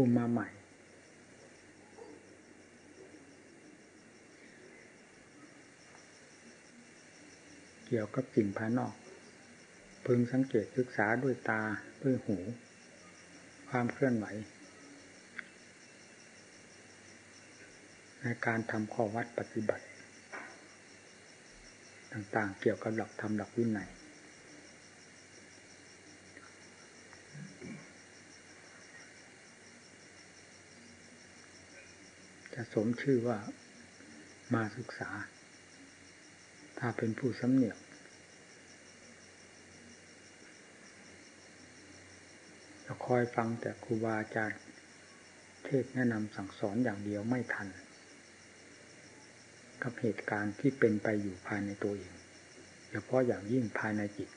ผู้มาใหม่ เกี่ยวกับสิ่งภายนอก พึงสังเกตศึกษาด้วยตาด้วยหู ความเคลื่อนไหว ในการทำข้อวัดปฏิบัติ ต่างๆ เกี่ยวกับหลักธรรมหลักวินัย สมชื่อว่ามาศึกษา ถ้าเป็นผู้สำเนียกจะคอยฟังแต่ครูบาอาจารย์เทศแนะนำสั่งสอนอย่างเดียวไม่ทัน กับเหตุการณ์ที่เป็นไปอยู่ภายในตัวเองเฉพาะอย่างยิ่งภายในจิต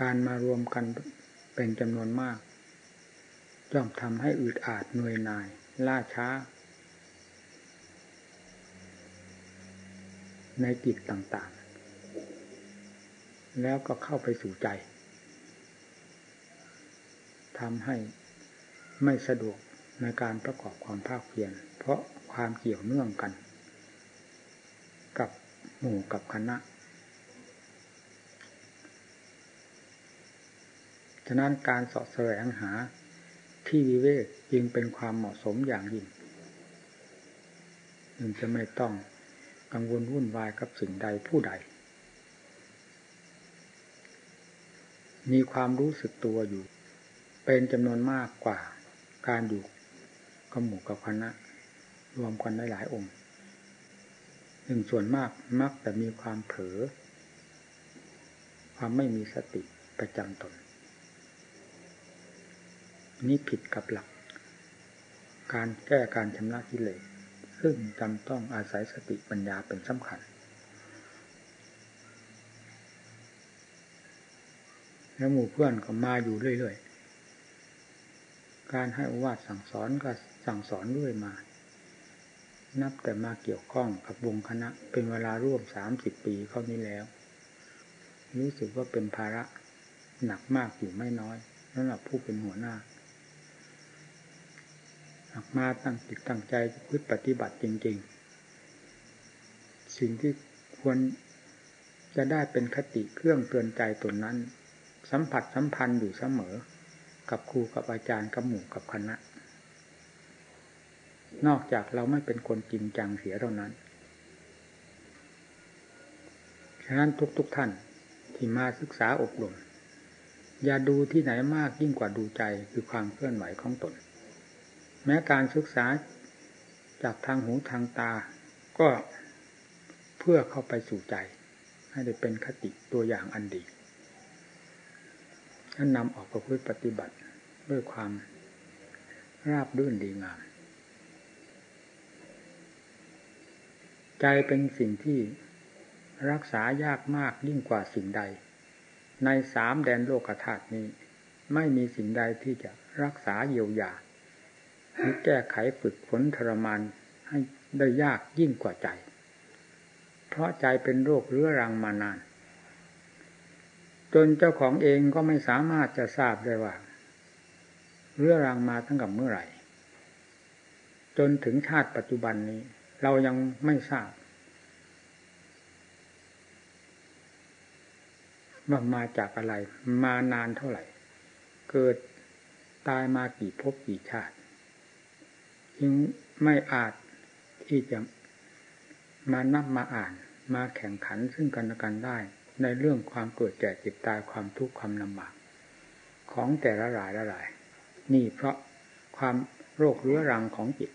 การมารวมกันเป็นจำนวนมาก ย่อมทำให้อึดอาดเหนื่อยหน่าย ล่าช้า ในจิตต่างๆ แล้วก็เข้าไปสู่ใจทำให้ไม่สะดวกในการประกอบความภาคเพียรเพราะความเกี่ยวเนื่องกัน กับหมู่กับคณะ ฉะนั้นการสอบแสวงหา ที่วิเวกจึงเป็นความเหมาะสมอย่างยิ่งจึงจะไม่ต้องกังวลวุ่นวายกับสิ่งใดผู้ใด มีความรู้สึกตัวอยู่ เป็นจำนวนมากกว่าการอยู่กับหมู่กับคณะ รวมกันได้หลายองค์หนึ่งส่วนมากมักแต่มีความเผลอความไม่มีสติประจำตน นี้ผิดกับหลัก การแก้การชำระกิเลสซึ่งจำต้องอาศัยสติปัญญาเป็นสำคัญ แล้วหมู่เพื่อนก็มาอยู่เรื่อยๆ การให้อวาดสั่งสอนก็สั่งสอนเรื่อยมา นับแต่มาเกี่ยวข้องกับวงคณะ เป็นเวลาร่วมสามสิบปีเข้านี้แล้ว รู้สึกว่าเป็นภาระหนักมากอยู่ไม่น้อยสำหรับผู้เป็นหัวหน้า มาตั้งจิตตั้งใจพืชปฏิบัติจริง ๆ สิ่งที่ควรจะได้เป็นคติเครื่องเตือนใจตนนั้น สัมผัสสัมพันธ์อยู่เสมอ กับครูกับอาจารย์กับหมู่กับคณะ นอกจากเราไม่เป็นคนจริงจังเสียเท่านั้นฉะนั้นทุก ๆทท่านที่มาศึกษาอบรมอย่าดูที่ไหนมากยิ่งกว่าดูใจคือความเคลื่อนไหวของตน แม้การศึกษาจากทางหูทางตา ก็เพื่อเข้าไปสู่ใจ ให้ได้เป็นคติตัวอย่างอันดีท่านนำออกประพฤติปฏิบัติด้วยความราบรื่นดีงาม ใจเป็นสิ่งที่รักษายากมากยิ่งกว่าสิ่งใด ในสามแดนโลกธาตุนี้ ไม่มีสิ่งใดที่จะรักษาเยียวยา หรือแก้ไขฝึกฝนทรมานให้ได้ยากยิ่งกว่าใจ เพราะใจเป็นโรคเรื้อรังมานาน จนเจ้าของเองก็ไม่สามารถจะทราบได้ว่า เรื้อรังมาตั้งแต่เมื่อไหร่ จนถึงชาติปัจจุบันนี้ เรายังไม่ทราบว่ามาจากอะไร มานานเท่าไหร่ เกิดตายมากี่ภพกี่ชาติ จึงไม่อาจที่จะมานับมาอ่านมาแข่งขันซึ่งกันและกันได้ ในเรื่องความเกิดแก่เจ็บตายความทุกข์ความลำบาก ของแต่ละรายละราย นี่เพราะความโรคเรื้อรังของจิต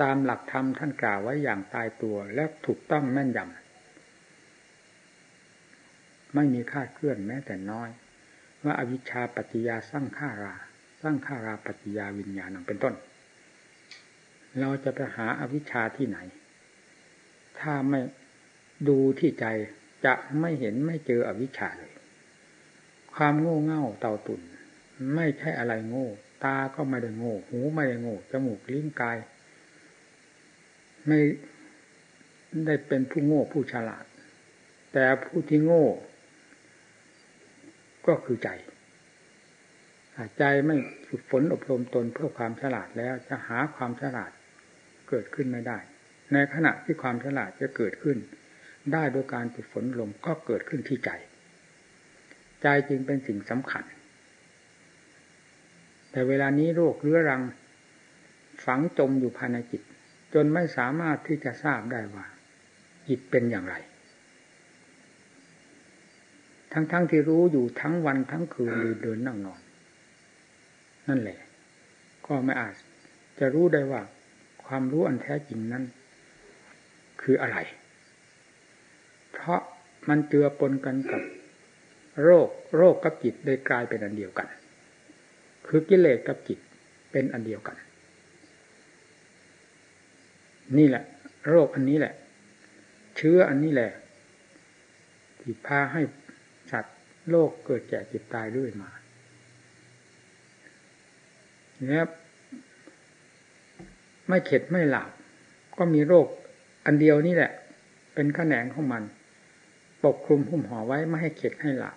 ตามหลักธรรมท่านกล่าวไว้อย่างตายตัวและถูกต้องแม่นยำไม่มีค่าเคลื่อนแม้แต่น้อย ว่าอาวิชชาปัจจยาสร้างข้ารา สร้างขาราปฏิยาวิญญาณเป็นต้น เราจะไปหาอาวิชชาที่ไหน ถ้าไม่ดูที่ใจจะไม่เห็นไม่เจออวิชชาเลย ความโง่เง่าเต่าตุ่น ไม่ใช่อะไรโง่ ตาก็ไม่ได้โง่ หูไม่ได้โง่จมูกลิ้นกาย ไม่ได้เป็นผู้โง่ผู้ฉลาด แต่ผู้ที่โง่ ก็คือใจ ใจไม่ฝึกฝนอบรมตนเพื่อความฉลาดแล้วจะหาความฉลาดเกิดขึ้นไม่ได้ ในขณะที่ความฉลาดจะเกิดขึ้น ได้โดยการฝึกฝนลมก็เกิดขึ้นที่ใจ ใจจึงเป็นสิ่งสำคัญ แต่เวลานี้โรคเรื้อรังฝังจมอยู่ภายในจิต จนไม่สามารถที่จะทราบได้ว่าจิตเป็นอย่างไรทั้งๆทที่รู้อยู่ทั้งวันทั้งคืนหรือเดินนั่งนอน นั่นแหละ ก็ไม่อาจจะรู้ได้ว่า ความรู้อันแท้จริงนั้น คืออะไร เพราะมันเจือปนกันกับ โรคโรคกับจิตได้กลายเป็นอันเดียวกัน คือกิเลสกับจิตเป็นอันเดียวกัน นี่แหละ โรคอันนี้แหละ เชื้ออันนี้แหละที่พาให้สัตว์โลกเกิดแก่เจ็บตายด้วยมา เนี่ยไม่เข็ดไม่หลับก็มีโรคอันเดียวนี่แหละ เป็นขแขนงของมัน ปกคลุมหุ้มห่อไว้ไม่ให้เข็ดให้หลับ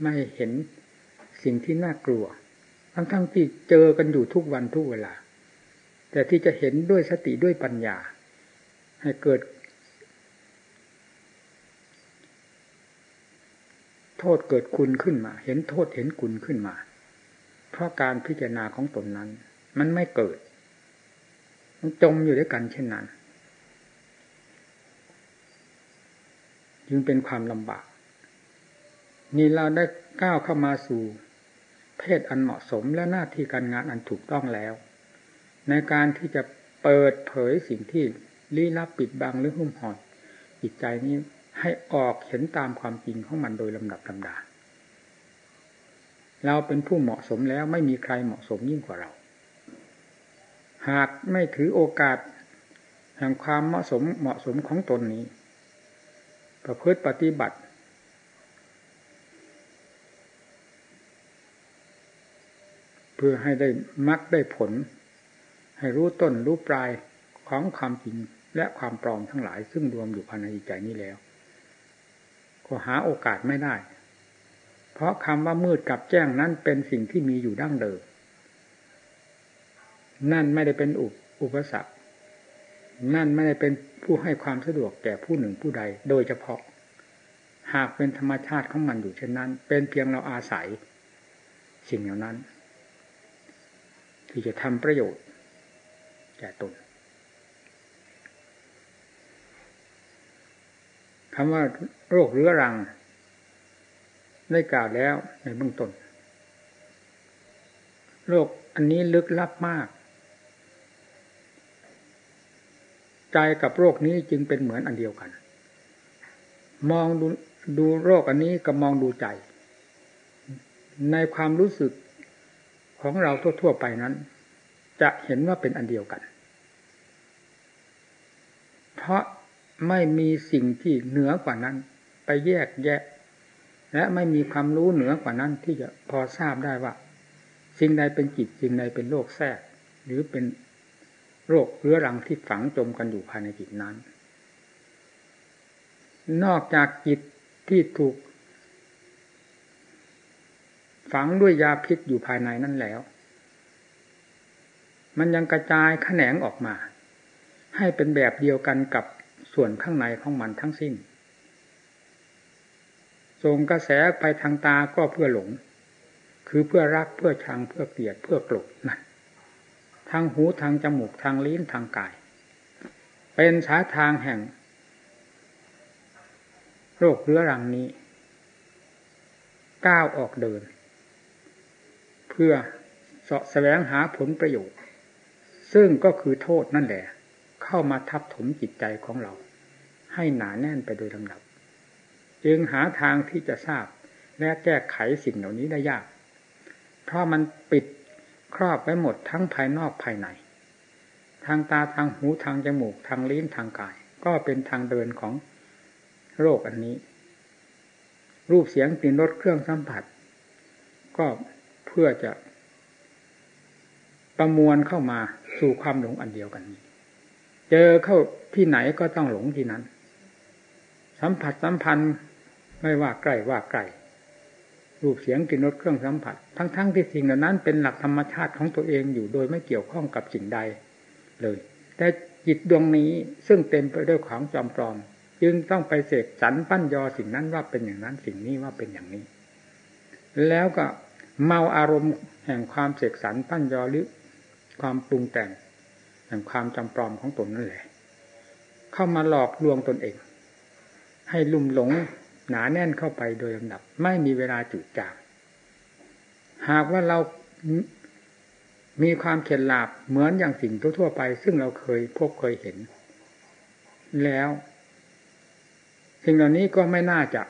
ไม่ให้เห็นสิ่งที่น่ากลัว ทั้งทั้งที่เจอกันอยู่ทุกวันทุกเวลา แต่ที่จะเห็นด้วยสติด้วยปัญญา ให้เกิด โทษเกิดคุณขึ้นมา เห็นโทษเห็นคุณขึ้นมา เพราะการพิจารณาของตนนั้น มันไม่เกิด มันจมอยู่ด้วยกันเช่นนั้น จึงเป็นความลำบาก นี่เราได้ก้าวเข้ามาสู่เพศอันเหมาะสมและหน้าที่การงานอันถูกต้องแล้ว ในการที่จะเปิดเผยสิ่งที่ลี้ลับปิดบังหรือหุ้มห่อจิตใจนี้ให้ออกเห็นตามความจริงของมันโดยลำดับลำดา เราเป็นผู้เหมาะสมแล้วไม่มีใครเหมาะสมยิ่งกว่าเรา หากไม่ถือโอกาสแห่งความเหมาะสมเหมาะสมของตนนี้ ประพฤติปฏิบัติ เพื่อให้ได้มักได้ผล ให้รู้ต้นรู้ปลายของความจริงและความปลอมทั้งหลายซึ่งรวมอยู่ภายในใจนี้แล้ว ก็หาโอกาสไม่ได้ ราะคำว่ามืดกับแจ้งนั้นเป็นสิ่งที่มีอยู่ดั้งเดิม นั่นไม่ได้เป็นอุปอุปสรรค นั่นไม่ได้เป็นผู้ให้ความสะดวกแก่ผู้หนึ่งผู้ใด โดยเฉพาะ หากเป็นธรรมชาติของมันอยู่เช่นนั้น เป็นเพียงเราอาศัย สิ่งเหล่านั้น ที่จะทำประโยชน์แก่ตนคำว่าโรคเรื้อรัง ได้กล่าวแล้วในเบื้องต้นโรคอันนี้ลึกลับมาก ใจกับโรคนี้จึงเป็นเหมือนอันเดียวกัน มองดูดูโรคอันนี้กับมองดูใจ ในความรู้สึกของเราทั่วๆไปนั้น จะเห็นว่าเป็นอันเดียวกัน เพราะไม่มีสิ่งที่เหนือกว่านั้น ไปแยกแยะ และไม่มีความรู้เหนือกว่านั้นที่จะพอทราบได้ว่า สิ่งใดเป็นจิตสิ่งใดเป็นโรคแทรก หรือเป็นโรคเรื้อรังที่ฝังจมกันอยู่ภายในจิตนั้น นอกจากจิตที่ถูก ฝังด้วยยาพิษอยู่ภายในนั่นแล้ว มันยังกระจายแขนงออกมา ให้เป็นแบบเดียวกันกับส่วนข้างในของมันทั้งสิ้น ส่งกระแสไปทางตาก็เพื่อหลง คือเพื่อรักเพื่อชังเพื่อเกลียดเพื่อโกรธนะทางหูทางจมูกทางลิ้นทางกาย เป็นสาทางแห่ง โรคเรื้อรังนี้ ก้าวออกเดิน เพื่อสาะแสวงหาผลประโยชน์ ซึ่งก็คือโทษนั่นแหละ เข้ามาทับถมจิตใจของเรา ให้หนาแน่นไปโดยลำดับ จึงหาทางที่จะทราบ และแก้ไขสิ่งเหล่านี้ได้ยาก เพราะมันปิดครอบไว้หมดทั้งภายนอกภายใน ทางตาทางหูทางจมูกทางลิ้นทางกาย ก็เป็นทางเดินของโรคอันนี้ รูปเสียงกลิ่นรสเครื่องสัมผัส ก็เพื่อจะประมวลเข้ามาสู่ความหลงอันเดียวกันนี้ เจอเข้าที่ไหนก็ต้องหลงที่นั้น สัมผัสสัมพันธ์ ไม่ว่าใกล้ว่าไกลรูปเสียงกลิ่นรสเครื่องสัมผัส ทั้งๆทที่สิ่งเหล่านั้นเป็นหลักธรรมชาติของตัวเองอยู่โดยไม่เกี่ยวข้องกับสิ่งใดเลย แต่จิตดวงนี้ซึ่งเต็มไปด้วยของจอมปลอม จึงต้องไปเสกสรรปั้นยอสิ่งนั้นว่าเป็นอย่างนั้นสิ่งนี้ว่าเป็นอย่างนี้ แล้วก็เมาอารมณ์แห่งความเสกสรรปั้นยอหรือความปรุงแต่ง แห่งความจำปลอมของตนนั่นแหละ เข้ามาหลอกลวงตนเอง ให้ลุ่มหลง หนาแน่นเข้าไปโดยลำดับ ไม่มีเวลาจืดจางหากว่าเรามีความเข็ดหลาบเหมือนอย่างสิ่งทั่วไป ซึ่งเราเคยพบเคยเห็น แล้ว สิ่งเหล่านี้ก็ไม่น่าจะ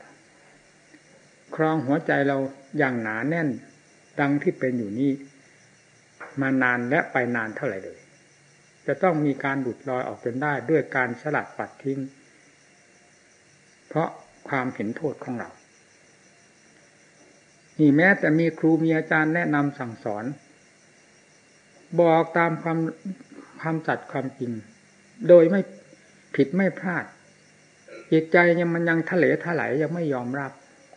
ครองหัวใจเราอย่างหนาแน่น ดังที่เป็นอยู่นี้มานานและไปนานเท่าไหร่เลย จะต้องมีการบุดลอยออกจนได้ด้วยการสลัดปัดทิ้ง เพราะ ความเห็นโทษของเรา นี่แม้แต่มีครูมีอาจารย์แนะนำสั่งสอน บอกตามความความจัดความจริง โดยไม่ผิดไม่พลาด จิตใจยังมันยังทะเลทลายยังไม่ยอมรับ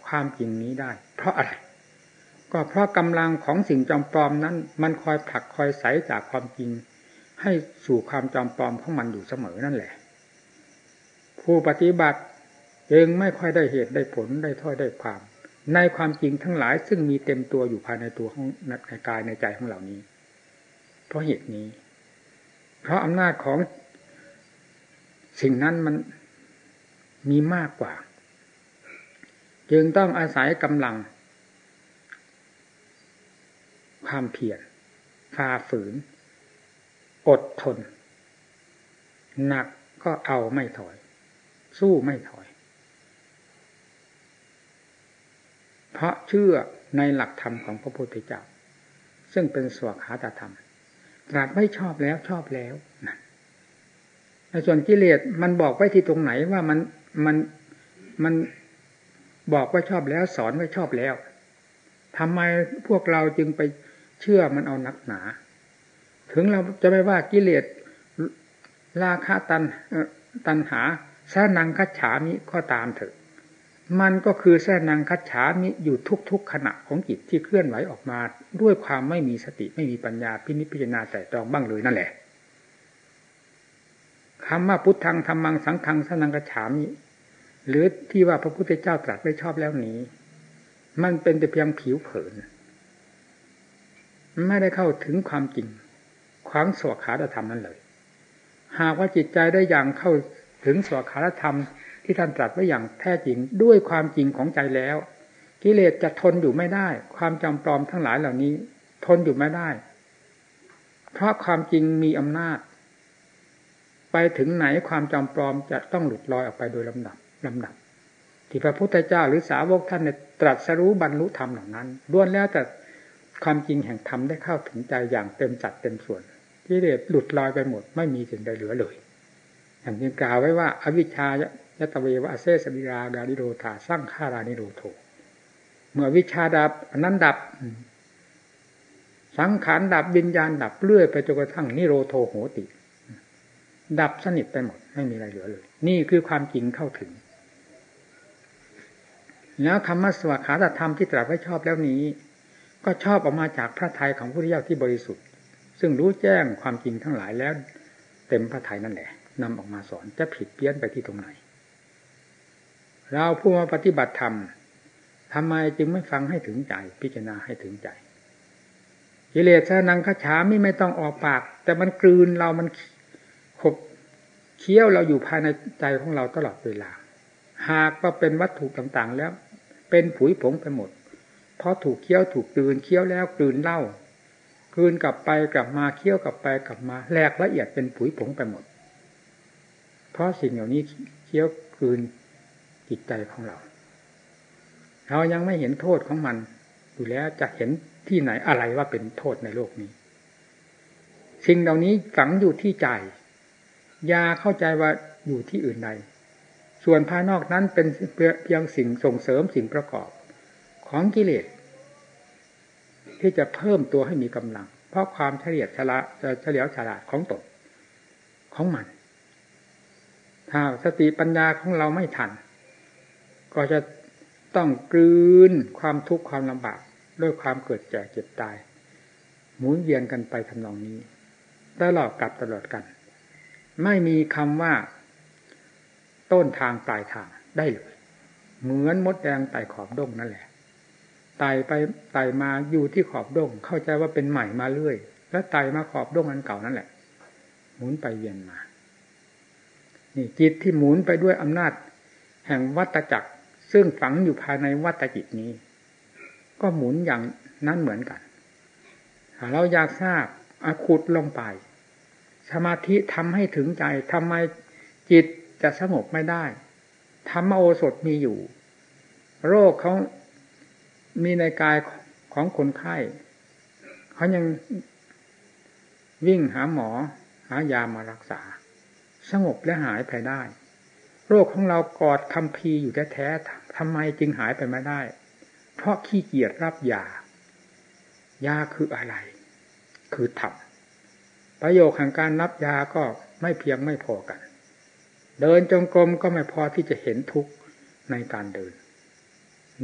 ความจริงนี้ได้ เพราะอะไร ก็เพราะกำลังของสิ่งจอมปลอมนั้น มันคอยผลักคอยใสจากความจริง ให้สู่ความจอมปลอมของมันอยู่เสมอนั่นแหละ ผู้ปฏิบัติ จึงไม่ค่อยได้เหตุได้ผลได้ถ้อยได้ความ ในความจริงทั้งหลายซึ่งมีเต็มตัวอยู่ภายในตัวของในกายในใจของเหล่านี้ เพราะเหตุนี้ เพราะอำนาจของสิ่งนั้นมันมีมากกว่า จึงต้องอาศัยกำลัง ความเพียรฝ่าฝืน อดทน หนักก็เอาไม่ถอย สู้ไม่ถอย เพราะเชื่อในหลักธรรมของพระพุทธเจ้า ซึ่งเป็นสวขาตธรรมตรัสไม่ชอบแล้วชอบแล้วนะในส่วนกิเลสมันบอกไว้ที่ตรงไหนว่ามันมันมันบอกว่าชอบแล้วสอนว่าชอบแล้วทำไมพวกเราจึงไปเชื่อมันเอานักหนา ถึงเราจะไม่ว่ากิเลสราคะตันตันหาสานังคัจฉามิก็ตามเถอะ มันก็คือแท้นังคัจฉามิอยู่ทุกๆขณะของจิตที่เคลื่อนไหวออกมา ด้วยความไม่มีสติไม่มีปัญญาพินิจพิจารณาแต่ตรองบ้างเลยนั่นแหละคำว่าพุทธังธรรมังสังฆังสนังกัจฉามิหรือที่ว่าพระพุทธเจ้าตรัสไว้ชอบแล้วนี้ มันเป็นแต่เพียงผิวเผิน ไม่ได้เข้าถึงความจริง ความสวขาธรรมนั้นเลย หากว่าจิตใจได้อย่างเข้าถึงสวขาธรรม ที่ท่านตรัสไว้อย่างแท้จริงด้วยความจริงของใจแล้ว กิเลสจะทนอยู่ไม่ได้ ความจำปลอมทั้งหลายเหล่านี้ ทนอยู่ไม่ได้ เพราะความจริงมีอำนาจ ไปถึงไหนความจำปลอมจะต้องหลุดลอยออกไปโดยลำดับลำดับ ที่พระพุทธเจ้าหรือสาวกท่านเนี่ยตรัสรู้บรรลุธรรมเหล่านั้นล้วนแล้วแต่ความจริงแห่งธรรมได้เข้าถึงใจอย่างเต็มจัดเต็มส่วนกิเลสหลุดลอยไปหมดไม่มีสิ่งใดเหลือเลยอย่างที่กล่าวไว้ว่า อวิชชา ยตเววะเซสบิราดาดิโรธาสร้างฆารานิโรโทเมื่อวิชาดับนั้นดับ สังขารดับวิญญาณดับเลื่อยไปจนกระทั่งนิโรโทโหติ ดับสนิทไปหมดไม่มีอะไรเหลือเลย นี่คือความจริงเข้าถึง แล้วคำว่าสวขาตธรรมที่ตรัสไว้ชอบแล้วนี้ ก็ชอบออกมาจากพระทัยของพระพุทธเจ้าที่บริสุทธิ์ ซึ่งรู้แจ้งความจริงทั้งหลายแล้ว เต็มพระทัยนั่นแหละนำออกมาสอนจะผิดเพี้ยนไปที่ตรงไหน เราผู้มาปฏิบัติธรรมทำไมจึงไม่ฟังให้ถึงใจ พิจารณาให้ถึงใจกิเลสนังคฉาไม่ไม่ต้องออกปาก แต่มันกลืนเรามันขบเคี้ยวเราอยู่ภายในใจของเราตลอดเวลา หากว่าเป็นวัตถุต่างๆ แล้ว เป็นผุยผงไปหมดเพราะถูกเคี้ยวถูกกลืนเคี้ยวแล้วกลืนเล่ากลืนกลับไปกลับมาเคี้ยวกลับไปกลับมาแหลกละเอียดเป็นผุยผงไปหมด เพราะสิ่งเหล่านี้เคี้ยวกลืน จิตใจของเราเรายังไม่เห็นโทษของมัน อยู่แล้วจะเห็นที่ไหนอะไรว่าเป็นโทษในโลกนี้ สิ่งเหล่านี้ฝังอยู่ที่ใจยาเข้าใจว่าอยู่ที่อื่นใด ส่วนภายนอกนั้นเป็นเพียงสิ่งส่งเสริมสิ่งประกอบ ของกิเลส ที่จะเพิ่มตัวให้มีกำลัง เพราะความเฉลียดฉลาดเฉลียวฉลาดของตนของมัน ถ้าสติปัญญาของเราไม่ทัน ก็จะต้องกลืนความทุกข์ความลำบากด้วยความเกิดแก่เจ็บตาย หมุนเวียนกันไปทำนองนี้ตลอดกลับตลอดกัน ไม่มีคำว่า ต้นทางปลายทางได้เลย เหมือนมดแดงไต่ขอบด้งนั่นแหละไต่ไปไต่มาอยู่ที่ขอบด้ง เข้าใจว่าเป็นใหม่มาเรื่อย แล้วไต่มาขอบด้งอันเก่านั่นแหละ หมุนไปเวียนมา นี่จิตที่หมุนไปด้วยอำนาจ แห่งวัตจักร ซึ่งฝังอยู่ภายในวัตจิตนี้ ก็หมุนอย่างนั้นเหมือนกันเราอยากทราบอาขุดลงไป สมาธิทำให้ถึงใจทำไมจิตจะสงบไม่ได้ธรรมโอสถมีอยู่ โรคเขามีในกายของคนไข้เขายังวิ่งหาหมอ หายามารักษา สงบและหายไปได้ โรคของเรากอดคำพีอยู่แท้ๆ ทำไมจึงหายไปไม่ได้ เพราะขี้เกียจรับยายาคืออะไร คือธรรมประโยคแห่งการรับยาก็ไม่เพียงไม่พอกัน เดินจงกรมก็ไม่พอที่จะเห็นทุกข์ในการเดิน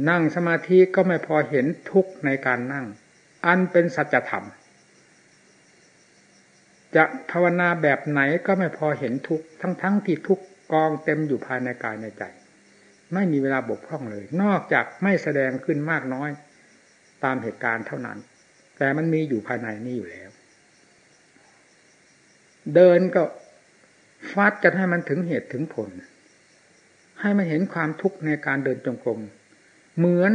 นั่งสมาธิก็ไม่พอเห็นทุกข์ในการนั่ง อันเป็นสัจธรรม จะภาวนาแบบไหนก็ไม่พอเห็นทุกข์ทั้งๆทที่ทุกกองเต็มอยู่ภายในกายในใจ ไม่มีเวลาบกพร่องเลย นอกจากไม่แสดงขึ้นมากน้อย ตามเหตุการณ์เท่านั้น แต่มันมีอยู่ภายในนี่อยู่แล้ว เดินก็ฟัดจะให้มันถึงเหตุถึงผล ให้มันเห็นความทุกข์ในการเดินจงกรมเหมือน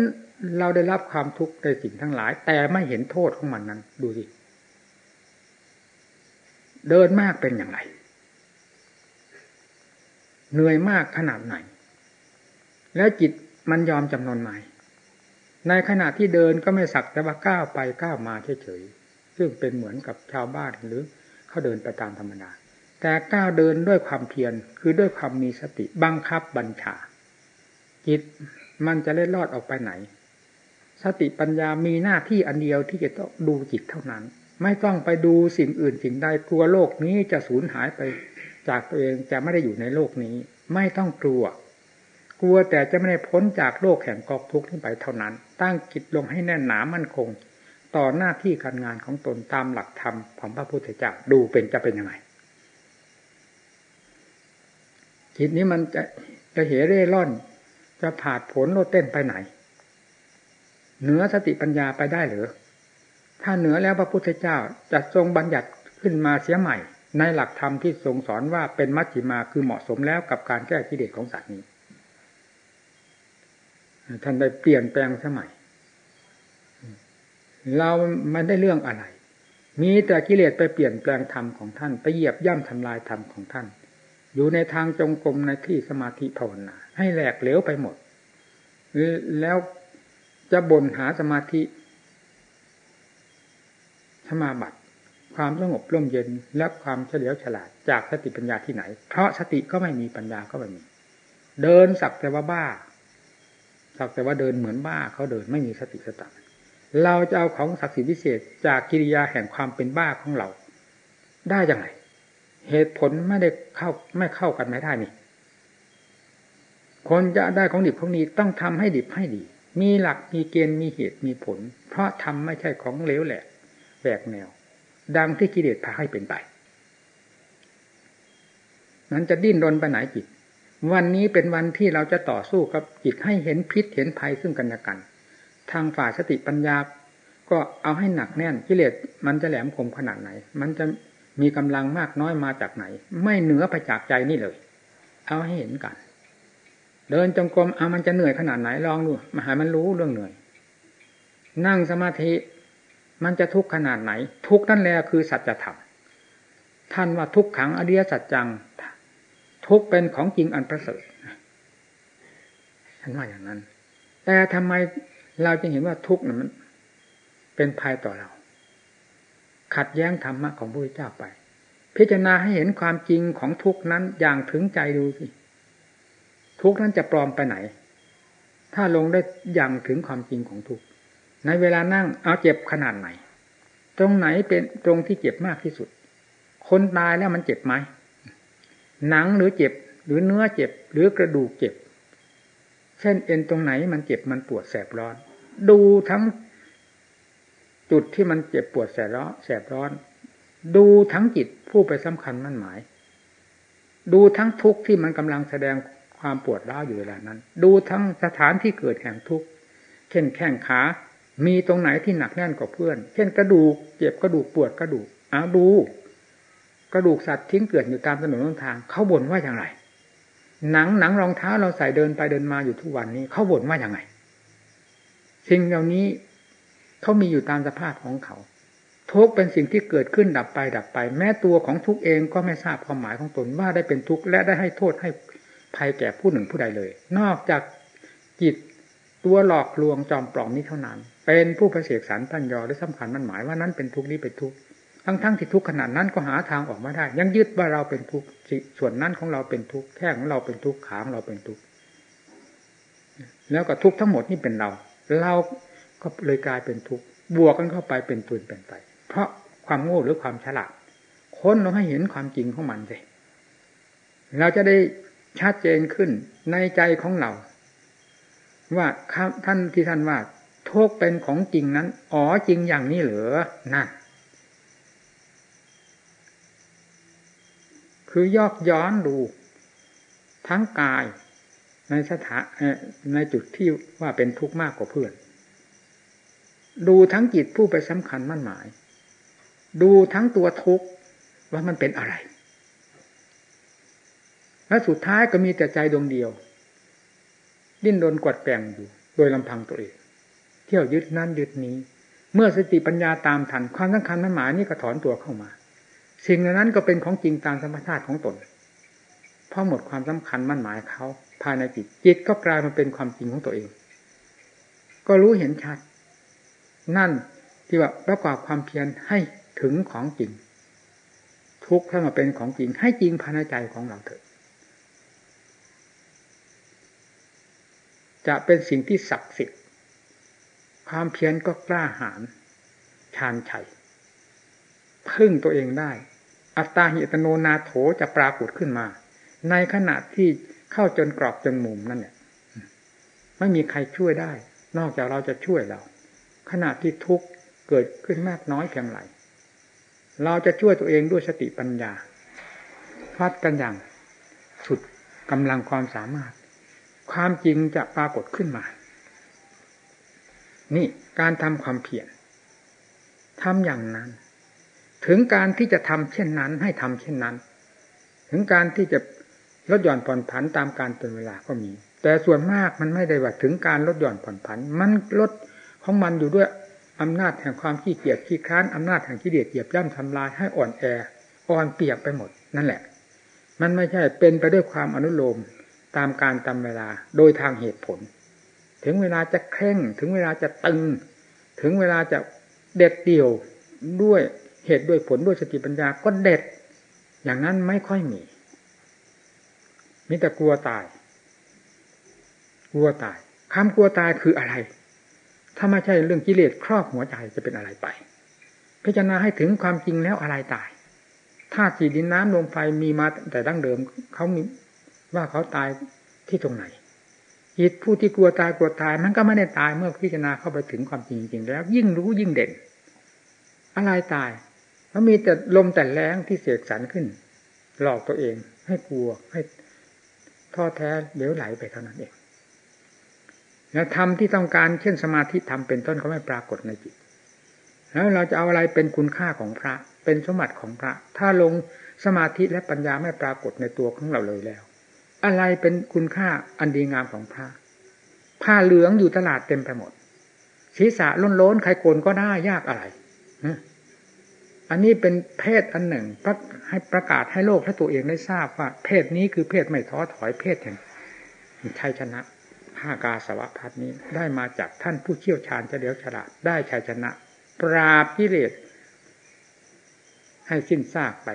เราได้รับความทุกข์ในสิ่งทั้งหลาย แต่ไม่เห็นโทษของมันนั้น ดูสิเดินมากเป็นอย่างไร เหนื่อยมากขนาดไหน แล้วจิตมันยอมจำนนไหมในขณะที่เดินก็ไม่สักแต่ว่าก้าวไปก้าวมาเฉยๆซึ่งเป็นเหมือนกับชาวบ้านหรือเขาเดินไปตามธรรมดา แต่ก้าวเดินด้วยความเพียรคือด้วยความมีสติบังคับบัญชา จิตมันจะเล็ดลอดออกไปไหน สติปัญญามีหน้าที่อันเดียวที่จะต้องดูจิตเท่านั้น ไม่ต้องไปดูสิ่งอื่นสิ่งใดกลัวโลกนี้จะสูญหายไปจากตัวเองจะไม่ได้อยู่ในโลกนี้ ไม่ต้องกลัว กลัวแต่จะไม่ได้พ้นจากโลกแห่งกอกทุกข์นี้ไปเท่านั้น ตั้งจิตลงให้แน่นหนามั่นคง ต่อหน้าที่การงานของตนตามหลักธรรมของพระพุทธเจ้าดูเป็นจะเป็นยังไงจิตนี้มันจะจะเหเร่ร่อน จะผาดผลโลดเต้นไปไหน เหนือสติปัญญาไปได้หรือถ้าเหนือแล้วพระพุทธเจ้าจะทรงบัญญัติขึ้นมาเสียใหม่ ในหลักธรรมที่ทรงสอนว่าเป็นมัชฌิมาคือเหมาะสมแล้วกับการแก้กิเลสของสัตว์นี้ ท่านได้เปลี่ยนแปลงสมัย เรามันได้เรื่องอะไร มีแต่กิเลสไปเปลี่ยนแปลงธรรมของท่าน ไปเหยียบย่ำทำลายธรรมของท่าน อยู่ในทางจงกรมในที่สมาธิภาวนาให้แหลกเหลวไปหมด แล้วจะบ่นหาสมาธิสมาบัติความสงบร่มเย็นและความเฉลียวฉลาดจากสติปัญญาที่ไหน เพราะสติก็ไม่มีปัญญาก็ไม่มี เดินสักแต่ว่าบ้า สักแต่ว่าเดินเหมือนบ้าเขาเดินไม่มีสติสตังเราจะเอาของศักดิ์สิทธิ์พิเศษจากกิริยาแห่งความเป็นบ้าของเรา ได้ยังไงเหตุผลไม่ได้เข้าไม่เข้ากันไม่ได้นี่คนจะได้ของดิบของดีต้องทำให้ดิบให้ดี มีหลักมีเกณฑ์มีเหตุมีผล เพราะทำไม่ใช่ของเลวแหละแหวกแนว ดังที่กิเลสพาให้เป็นไปนั้นจะดิ้นรนไปไหนจิต วันนี้เป็นวันที่เราจะต่อสู้กับจิตให้เห็นพิษเห็นภัยซึ่งกันและกัน ทางฝ่ายสติปัญญา ก็เอาให้หนักแน่นกิเลสมันจะแหลมคมขนาดไหน มันจะมีกำลังมากน้อยมาจากไหน ไม่เหนือไปจากใจนี่เลย เอาให้เห็นกัน เดินจงกรมเอามันจะเหนื่อยขนาดไหนลองดูมหามันรู้เรื่องเหนื่อย นั่งสมาธิมันจะทุกข์ขนาดไหน ทุกข์นั่นแหละคือสัจธรรมท่านว่าทุกขังอริยสัจจัง ทุกเป็นของจริงอันประเสริฐท่านว่าอย่างนั้น แต่ทำไมเราจะเห็นว่าทุกข์นั้นมันเป็นภัยต่อเรา ขัดแย้งธรรมะของพระพุทธเจ้าไป พิจารณาให้เห็นความจริงของทุกข์นั้นอย่างถึงใจดูสิทุกนั้นจะปลอมไปไหน ถ้าลงได้อย่างถึงความจริงของทุกในเวลานั่งเอาเจ็บขนาดไหน ตรงไหนเป็นตรงที่เจ็บมากที่สุด คนตายแล้วมันเจ็บไหม หนังหรือเจ็บ หรือเนื้อเจ็บ หรือกระดูกเจ็บ เช่นเอ็นตรงไหนมันเจ็บมันปวดแสบร้อน ดูทั้งจุดที่มันเจ็บปวดแสบร้อนแสบร้อน ดูทั้งจิตผู้ไปสำคัญมั่นหมาย ดูทั้งทุกข์ที่มันกำลังแสดงความปวดร้าวอยู่เวลานั้น ดูทั้งสถานที่เกิดแห่งทุกข์เช่นแข้งขา มีตรงไหนที่หนักแน่นกว่าเพื่อน เช่นกระดูก เจ็บกระดูกปวดกระดูกอ้าดู กระดูกสัตว์ทิ้งเกลื่อนอยู่ตามถนนทางเขาบ่นว่าอย่างไร หนังหนังรองเท้าเราใส่เดินไปเดินมาอยู่ทุกวันนี้เขาบ่นว่าอย่างไรสิ่งเหล่านี้เขามีอยู่ตามสภาพของเขาทุกเป็นสิ่งที่เกิดขึ้นดับไปดับไป แม้ตัวของทุกเองก็ไม่ทราบความหมายของตนว่าได้เป็นทุกข์และได้ให้โทษให้ภัยแก่ผู้หนึ่งผู้ใดเลย นอกจากจิตตัวหลอกลวงจอมปลอมนี้เท่านั้น เป็นผู้ประเสกสรรตัญญอได้สำคัญมันหมายว่านั้นเป็นทุกข์นี้เป็นทุกข์ ทั้งทั้งที่ทุกขนาดนั้นก็หาทางออกมาได้ ยังยึดว่าเราเป็นทุกข์ส่วนนั้นของเราเป็นทุกข์แค่ของเราเป็นทุกข์ขาของเราเป็นทุกข์แล้วก็ทุกข์ทั้งหมดนี่เป็นเรา เราก็เลยกลายเป็นทุกข์บวกกันเข้าไปเป็นปืนเป็นไป เพราะความโง่หรือความฉลาดค้นเราให้เห็นความจริงของมันเลยเราจะได้ชัดเจนขึ้นในใจของเรา ว่าท่านที่ท่านว่าทุกเป็นของจริงนั้น อ๋อจริงอย่างนี้เหรอนั่น คือยอกย้อนดูทั้งกายในสถานในจุดที่ว่าเป็นทุกข์มากกว่าเพื่อน ดูทั้งจิตผู้ไปสำคัญมั่นหมาย ดูทั้งตัวทุกข์ว่ามันเป็นอะไร และสุดท้ายก็มีแต่ใจดวงเดียว ดิ้นรนกวดแกงอยู่ โดยลำพังตัวเอง เที่ยวยึดนั่นยึดนี้ เมื่อสติปัญญาตามทันความสำคัญมั่นหมายนี่ก็ถอนตัวเข้ามา สิ่งเหล่านั้นก็เป็นของจริงตามธรรมชาติของตน เพอหมดความสำคัญมั่นหมายเขา ภายในจิตจิตก็กลายมาเป็นความจริงของตัวเอง ก็รู้เห็นชัด นั่นที่ว่าประกอบความเพียรให้ถึงของจริง ทุกข์ถ้ามาเป็นของจริงให้จริงภายในใจของเราเถิดจะเป็นสิ่งที่ศักดิ์สิทธิ์ความเพียรก็กล้าหาญชาญชัยพึ่งตัวเองได้ อัตตาหิตโนนาโถจะปรากฏขึ้นมา ในขณะที่เข้าจนกรอบจนมุมนั่นเนี่ยไม่มีใครช่วยได้ นอกจากเราจะช่วยเรา ขณะที่ทุกข์เกิดขึ้นมากน้อยเพียงไรเราจะช่วยตัวเองด้วยสติปัญญาฟัดกันอย่างสุดกำลังความสามารถ ความจริงจะปรากฏขึ้นมา นี่การทำความเพียรทำอย่างนั้น ถึงการที่จะทำเช่นนั้น ให้ทำเช่นนั้น ถึงการที่จะลดหย่อนผ่อนผันตามการเป็นเวลาก็มี แต่ส่วนมากมันไม่ได้ว่าถึงการลดหย่อนผ่อนผัน มันลดของมันอยู่ด้วยอำนาจแห่งความขี้เกียจขี้ค้านอำนาจแห่งขี้เดียดเหยียบย่ำทำลายให้อ่อนแออ่อนเปียกไปหมดนั่นแหละ มันไม่ใช่เป็นไปด้วยความอนุโลมตามการตามเวลาโดยทางเหตุผล ถึงเวลาจะเคร่ง ถึงเวลาจะตึง ถึงเวลาจะเด็ดเดี่ยวด้วย เหตุด้วยผลด้วยสติปัญญาก็เด็ด อย่างนั้นไม่ค่อยมีมีแต่กลัวตาย กลัวตายคำกลัวตายคืออะไร ถ้าไม่ใช่เรื่องกิเลสครอบหัวใจจะเป็นอะไรไป พิจารณาให้ถึงความจริงแล้วอะไรตายธาตุสีดินน้ำลมไฟมีมาแต่ดั้งเดิมเขามีว่าเขาตายที่ตรงไหนจิตผู้ที่กลัวตายกลัวตาย มันก็ไม่ได้ตายเมื่อพิจารณาเข้าไปถึงความจริงจริงแล้ว ยิ่งรู้ยิ่งเด่น อะไรตาย มันมีแต่ลมแต่แรงที่เสกสรรขึ้น หลอกตัวเองให้กลัวให้ท้อแท้เหลวไหลไปเท่านั้นเอง แล้วทำที่ต้องการเช่นสมาธิทำเป็นต้นก็ไม่ปรากฏในจิต แล้วเราจะเอาอะไรเป็นคุณค่าของพระ เป็นสมบัติของพระ ถ้าลงสมาธิและปัญญาไม่ปรากฏในตัวของเราเลยแล้ว อะไรเป็นคุณค่าอันดีงามของผ้าผ้าเหลืองอยู่ตลาดเต็มไปหมด ศีรษะล้นล้นใครโกนก็ได้ยากอะไร อันนี้เป็นเพศอันหนึ่งให้ประกาศให้โลกและตัวเองได้ทราบว่า เพศนี้คือเพศไม่ท้อถอยเพศแห่งชัยชนะผ้ากาสวะพัดนี้ได้มาจากท่านผู้เชี่ยวชาญเฉลียวฉลาดได้ชัยชนะ ปราบกิเลสให้สิ้นซากไป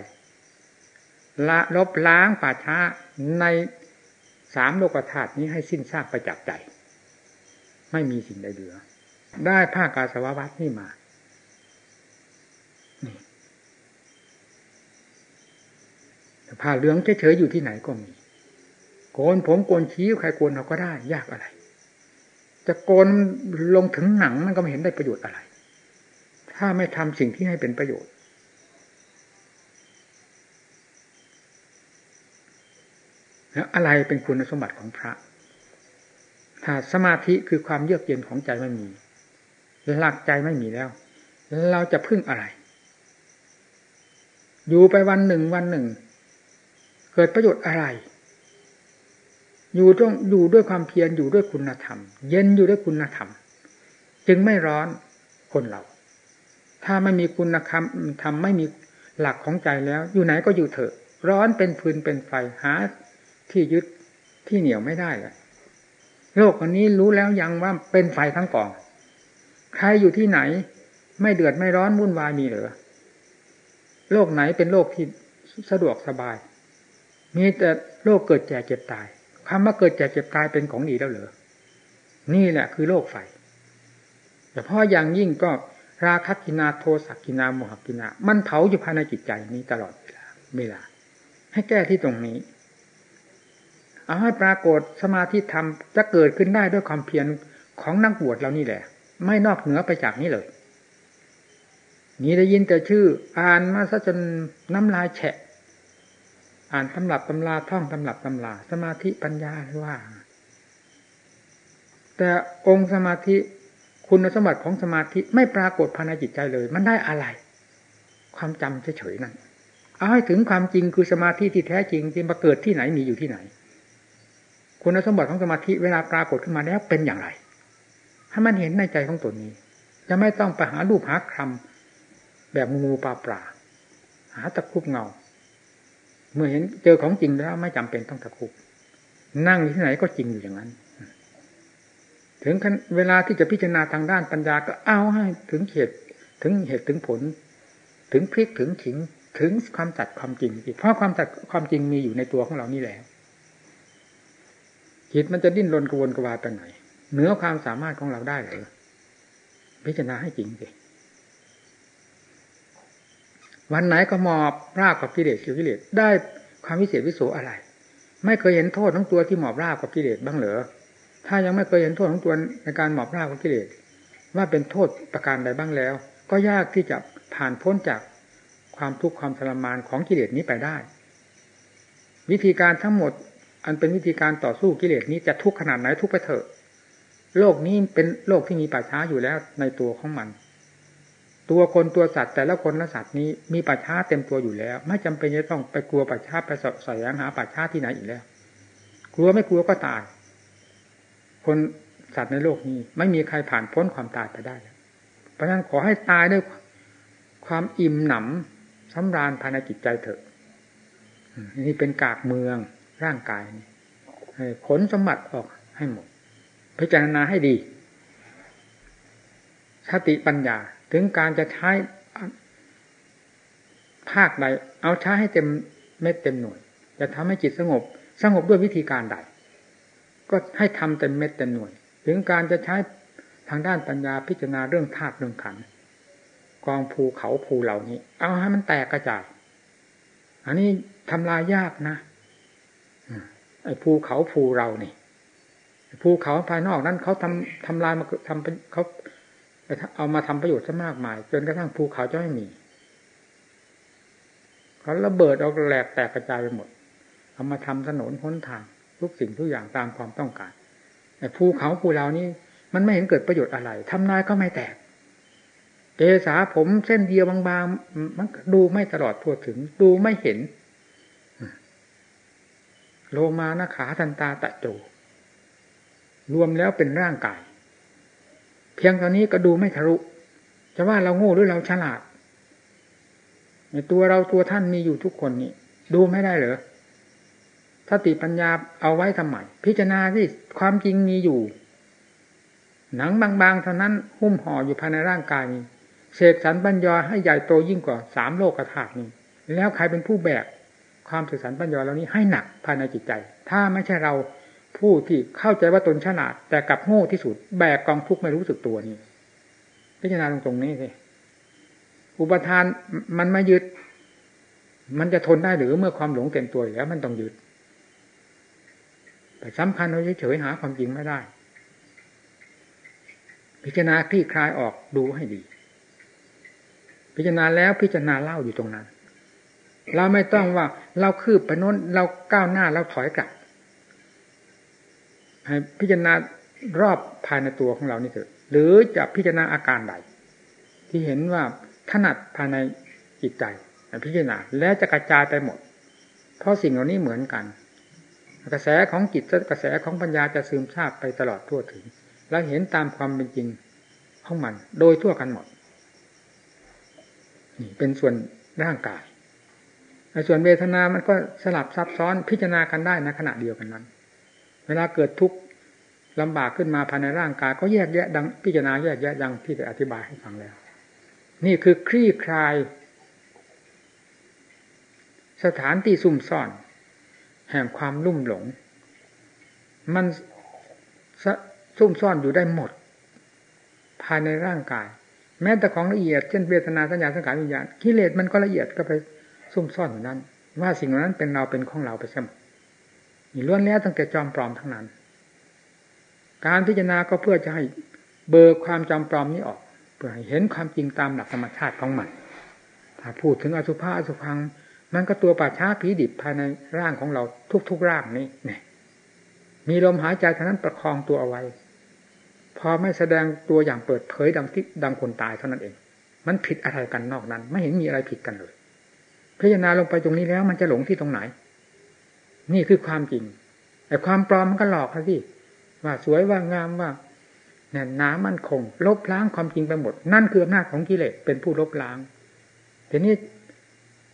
ละลบล้างป่าช้าในสามโลกธาตุนี้ให้สิ้นซากไปจากใจ ไม่มีสิ่งใดเหลือ ได้ผ้ากาสววัตนี่มา ผ้าเหลืองเฉยๆอยู่ที่ไหนก็มี โกนผมโกนชี้ใครโกนเราก็ได้ ยากอะไร จะโกนลงถึงหนังมันก็ไม่เห็นได้ประโยชน์อะไร ถ้าไม่ทำสิ่งที่ให้เป็นประโยชน์ แล้วอะไรเป็นคุณสมบัติของพระ ถ้าสมาธิคือความเยือกเย็นของใจไม่มี หลักใจไม่มีแล้ว เราจะพึ่งอะไร อยู่ไปวันหนึ่งวันหนึ่ง กิดประโยชน์อะไร อยู่ต้องอยู่ด้วยความเพียรอยู่ด้วยคุณธรรม เย็นอยู่ด้วยคุณธรรม จึงไม่ร้อนคนเรา ถ้าไม่มีคุณธรรมทำไม่มีหลักของใจแล้ว อยู่ไหนก็อยู่เถอะ ร้อนเป็นฟืนเป็นไฟหาที่ยึดที่เหนียวไม่ได้แหละโลกวันนี้รู้แล้วยังว่าเป็นไฟทั้งกอง ใครอยู่ที่ไหน ไม่เดือดไม่ร้อนวุ่นวายมีเหรือโลกไหนเป็นโลกที่สะดวกสบาย มีแต่โลกเกิดแก่เจ็บตายคำว่าเกิดแก่เจ็บตายเป็นของดีแล้วเหรอนี่แหละคือโลกไฟแต่พาะอย่างยิ่งก็ราคะกินาโทสักกินาโมหกินา มันเผาอยู่ภายในจิตใจนี้ตลอดเวลาเวลา ให้แก้ที่ตรงนี้ เอาให้ปรากฏสมาธิธรรมจะเกิดขึ้นได้ด้วยความเพียรของนักบวชเรานี่แหละ ไม่นอกเหนือไปจากนี้เลย นี่ได้ยินแต่ชื่อ อ่านมาซะจนน้ำลายแฉะ อ่านตำรับตำราท่องตำรับตำราสมาธิปัญญาว่า แต่องค์สมาธิคุณสมบัติของสมาธิไม่ปรากฏภายในจิตใจเลย มันได้อะไร ความจำเฉยๆนั่นเอาให้ถึงความจริงคือสมาธิที่แท้จริงที่มาเกิดที่ไหนมีอยู่ที่ไหน คุณสมบัติของสมาธิเวลาปรากฏขึ้นมาแล้วเป็นอย่างไรให้มันเห็นในใจของตัวนี้ จะไม่ต้องไปหารูปหาคำแบบงูปลาปลาหาตะคุบเงา เมื่อเห็นเจอของจริงแล้วไม่จำเป็นต้องตะคุบนั่งที่ไหนก็จริงอยู่อย่างนั้น ถึงเวลาที่จะพิจารณาทางด้านปัญญาก็เอาให้ถึงเหตุถึงเหตุถึงผล ถึงพลิกถึงขิงถึงความจัดความจริงเพราะความจัดความจริงมีอยู่ในตัวของเรานี่แหละจิตมันจะดิ้นรนกวนกวายไปไหนเหนือความสามารถของเราได้หรือพิจารณาให้จริงสิ วันไหนก็มอบราบกับกิเลสกิเลสได้ความวิเศษวิโสอะไร ไม่เคยเห็นโทษทั้งตัวที่หมอบราบกับกิเลสบ้างเหรอถ้ายังไม่เคยเห็นโทษของตัวในการหมอบราบกับกิเลสว่าเป็นโทษประการใดบ้างแล้ว ก็ยากที่จะผ่านพ้นจากความทุกข์ความทรมานของกิเลสนี้ไปได้ วิธีการทั้งหมดอันเป็นวิธีการต่อสู้กิเลสนี้จะทุกข์ขนาดไหนทุกข์ไปเถอะ โลกนี้เป็นโลกที่มีป่าช้าอยู่แล้วในตัวของมัน ตัวคนตัวสัตว์แต่ละคนละสัตว์นี้มีป่าช้าเต็มตัวอยู่แล้ว ไม่จำเป็นจะต้องไปกลัวป่าช้าไปสอดแสวงหาป่าช้าที่ไหนอีกแล้ว กลัวไม่กลัวก็ตาย คนสัตว์ในโลกนี้ ไม่มีใครผ่านพ้นความตายไปได้ เพราะฉะนั้นขอให้ตายด้วยความอิ่มหนำสำราญภายในจิตใจเถอะนี่เป็นกากเมืองร่างกายนี่ขนสมบัติออกให้หมดพิจารณาให้ดีสติปัญญา ถึงการจะใช้ภาคใด เอาใช้ให้เต็มเม็ดเต็มหน่วย จะทำให้จิตสงบ สงบด้วยวิธีการใด ก็ให้ทำเต็มเม็ดเต็มหน่วย ถึงการจะใช้ทางด้านปัญญาพิจารณาเรื่องธาตุเรื่องขันกองภูเขาภูเหล่านี้ เอาให้มันแตกกระจายอันนี้ทำลายยากนะไอ้ภูเขาภูเรานี่ภูเขาภายนอกนั้นเขาทำทำลายมาทำเขา เอามาทำประโยชน์ซะมากมาย จนกระทั่งภูเขาจะไม่มีเขาระเบิดเอาแหลกแตกกระจายไปหมด เอามาทำถนนพ้นทาง ทุกสิ่งทุกอย่างตามความต้องการแต่ภูเขาภูเรานี้มันไม่เห็นเกิดประโยชน์อะไรทำนายก็ไม่แตกเกษาผมเส้นเดียวบางๆมันดูไม่ตลอดทั่วถึง ดูไม่เห็น โลมานะขาทันตาตะโจรวมแล้วเป็นร่างกาย พียงตอนนี้ก็ดูไม่ทะลุจะว่าเราโง่หรือเราฉลาด ในตัวเราตัวท่านมีอยู่ทุกคนนี่ดูไม่ได้เหรอสติปัญญาเอาไว้ทำไมพิจารณาที่ความจริงมีอยู่ หนังบางๆเท่านั้นหุ้มห่ออยู่ภายในร่างกายนี้เศษสันปัญญาให้ใหญ่โตยิ่งกว่าสามโลกธาตุนี้ แล้วใครเป็นผู้แบกความเศษสันปัญญาเหล่านี้ให้หนักภายในจิตใจ ถ้าไม่ใช่เรา ผู้ที่เข้าใจว่าตนฉลาด แต่กลับโง่ที่สุด แบกกองทุกข์ไม่รู้สึกตัวนี่พิจารณาตรงนี้สิอุปทานมันไม่ยึด มันจะทนได้หรือเมื่อความหลงเต็มตัวแล้ว มันต้องยึดแต่สำคัญเราเฉยๆหาความจริงไม่ได้ พิจารณาคลี่คลายออกดูให้ดี พิจารณาแล้วพิจารณาเล่าอยู่ตรงนั้น เราไม่ต้องว่าเราคืบไปโน้นเราก้าวหน้าเราถอยกลับ ให้พิจารณารอบภายในตัวของเรานี่เถอะ หรือจะพิจารณาอาการใดที่เห็นว่าถนัดภายในจิตใจพิจารณาแล้วจะกระจายไปหมด เพราะสิ่งเหล่านี้เหมือนกัน กระแสของจิตกระแสของปัญญาจะซึมซาบไปตลอดทั่วถึง แล้วเห็นตามความเป็นจริงของมัน โดยทั่วกันหมดนี่เป็นส่วนร่างกายส่วนเวทนามันก็สลับซับซ้อนพิจารณากันได้ในขณะเดียวกันนั้น เวลาเกิดทุกข์ลำบากขึ้นมาภายในร่างกาย ก็แยกแยะดังพิจารณาแยกแยะดังที่ได้อธิบายให้ฟังแล้ว นี่คือคลี่คลาย สถานที่ซุ่มซ่อน แห่งความลุ่มหลง มันซุ่มซ่อนอยู่ได้หมด ภายในร่างกาย แม้แต่ของละเอียดเช่นเวทนาสัญญาสังขารวิญญาณกิเลสมันก็ละเอียดก็ไปซุ่มซ่อนอยู่นั้น ว่าสิ่งนั้นเป็นเราเป็นของเราไปเสมอ นี่ล้วนแล้วตั้งแต่จอมปลอมทั้งนั้น การพิจารณาก็เพื่อจะให้เบิกความจำปลอมนี้ออก เพื่อให้เห็นความจริงตามหลักธรรมชาติของมันถ้าพูดถึงอสุภะอสุพัง มันก็ตัวป่าช้าผีดิบภายในร่างของเราทุกๆร่างนี้เนี่ยมีลมหายใจเท่านั้นประคองตัวเอาไว้ พอไม่แสดงตัวอย่างเปิดเผยดังที่ดังคนตายเท่านั้นเอง มันผิดอะไรกันนอกนั้น ไม่เห็นมีอะไรผิดกันเลยพิจารณาลงไปตรงนี้แล้วมันจะหลงที่ตรงไหน นี่คือความจริงแต่ความปลอมมันก็หลอกครับพี่ว่าสวยว่างามว่าแน่นหนามันคง ลบล้างความจริงไปหมด นั่นคืออำนาจของกิเลสเป็นผู้ลบล้างทีนี้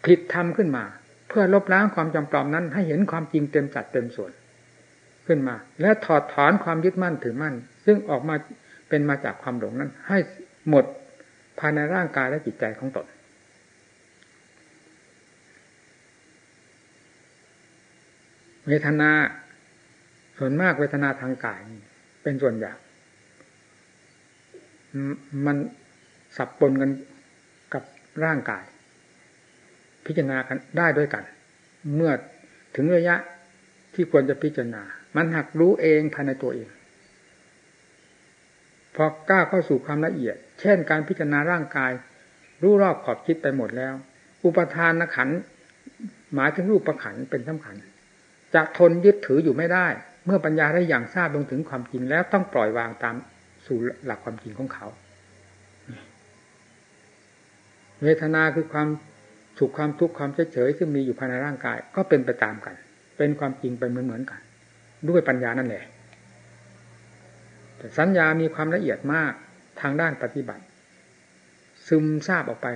ผิดทำขึ้นมา เพื่อลบล้างความจำปลอมนั้น ให้เห็นความจริงเต็มจัดเต็มส่วนขึ้นมา และถอดถอนความยึดมั่นถือมั่น ซึ่งออกมาเป็นมาจากความหลงนั้น ให้หมดภายในร่างกายและจิตใจของตน เวทนา ส่วนมากเวทนาทางกายเป็นส่วนใหญ่มันสับปนกันกับร่างกาย พิจารณากันได้ด้วยกัน เมื่อถึงระยะที่ควรจะพิจารณา มันหักรู้เองภายในตัวเอง พอกล้าเข้าสู่ความละเอียด เช่น การพิจารณาร่างกาย รู้รอบขอบคิดไปหมดแล้ว อุปทานขันหมายถึงรูปประขันเป็นสำคัญ จะทนยึดถืออยู่ไม่ได้ เมื่อปัญญาได้อย่างทราบลงถึงความจริงแล้วต้องปล่อยวางตามสู่หลักความจริงของเขา เวทนาคือความสุขความทุกข์ความเฉยๆซึ่งมีอยู่ภายในร่างกาย ก็เป็นไปตามกัน เป็นความจริงไปเหมือนๆกัน ด้วยปัญญานั่นแหละแต่สัญญามีความละเอียดมากทางด้านปฏิบัติ ซึมซาบออกไป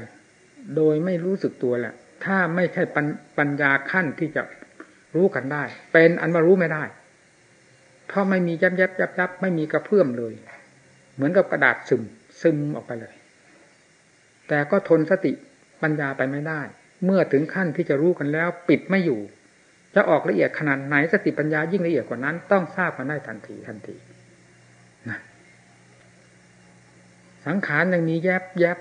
โดยไม่รู้สึกตัวแหละ ถ้าไม่ใช่ปัญญาขั้นที่จะ รู้กันได้ เป็นอันว่ารู้ไม่ได้ เพราะไม่มียับยับยับยับไม่มีกระเพื่อมเลย เหมือนกับกระดาษซึมซึมออกไปเลย แต่ก็ทนสติปัญญาไปไม่ได้ เมื่อถึงขั้นที่จะรู้กันแล้ว ปิดไม่อยู่ จะออกละเอียดขนาดไหนสติปัญญายิ่งละเอียดกว่านั้น ต้องทราบกันได้ทันทีทันทีนะสังขารยังมีแยบแยบ